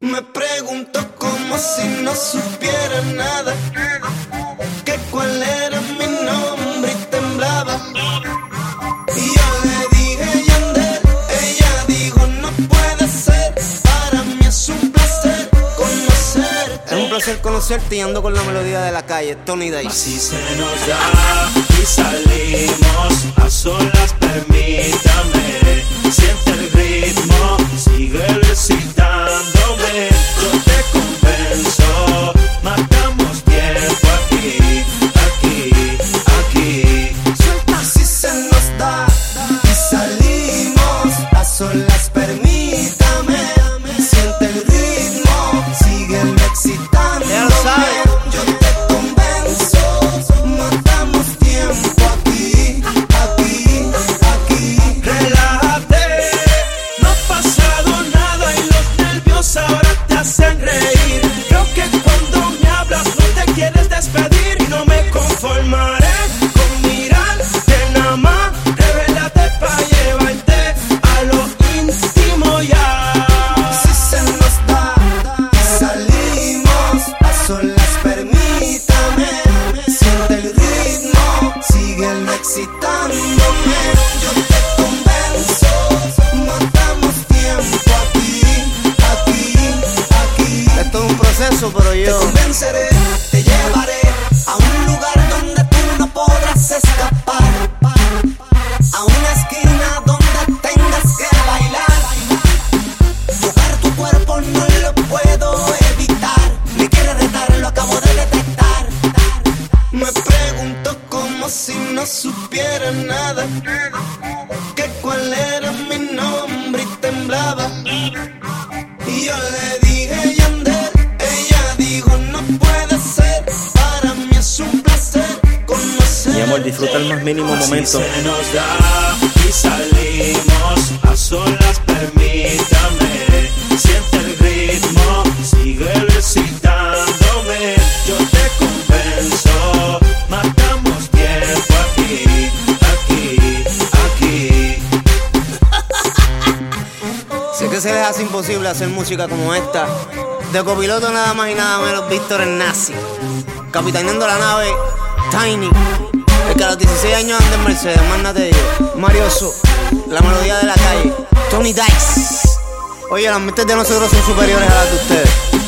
Me pregunto como si no supiera nada. Que cuál era mi nombre y temblaba. Y yo le dije Yandel, ella dijo no puede ser. Para mí es un placer conocerte. Es un placer conocerte y ando con la melodía de la calle, Tony Dice. Así se nos da y salimos lo sabes. Yo te convenzo, matamos tiempo aquí, aquí, aquí. Relájate, no ha pasado nada y los nervios ahora te hacen reír. Creo que cuando me hablas no te quieres despedir y no me conformaré síguelo excitándome. Yo te convenzo, matamos tiempo aquí, aquí, aquí. Esto es un proceso, pero Te yo. convenceré, te llevaré a un lugar donde tú no podrás escapar. A una esquina donde tengas que bailar. Tocar tu cuerpo no lo puedo evitar. Me quiere retar, lo acabo de detectar. Me pregunto como si no supiera nada. Que cuál era mi nombre y temblaba. Y yo le dije Yandel, ella dijo no puede ser. Para mí es un placer conocer. Mi amor, disfruta el más mínimo Así momento. se nos da y salimos a solas, Se les hace imposible hacer música como esta. De copiloto nada más y nada menos Víctor el Nazi. Capitaneando la nave Tiny. El que a los 16 años anda en Mercedes, mándate yo. Marioso, la melodía de la calle. Tony Dice. Oye, las mentes de nosotros son superiores a las de ustedes.